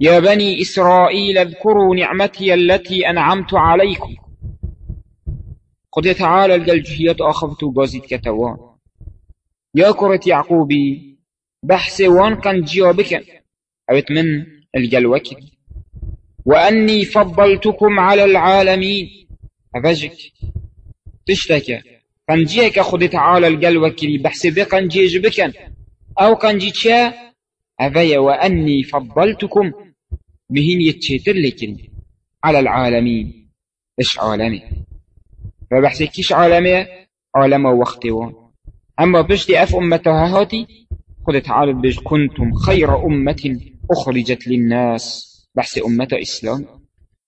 يا بني إسرائيل اذكروا نعمتي التي أنعمت عليكم. خدي تعالى الجلجهيات آخفتو بازيد كتوان يا كرة يعقوبي بحث وان كان جيابك أبت من الجلوكي وأني فضلتكم على العالمين. أفجك تشتكى جيك خد تعالى الجلوكي بحث بكن جيج بكن. أو كان جيتشا أفيا وأني فضلتكم مهين يتشيتر لكن على العالمين إيش عالمي؟ فبحثي كيش عالمي؟ عالم وقتي أما بشتي أف أمتها هاتي خد تعالى بج كنتم خير أمة أخرجت للناس. بحث أمة إسلام.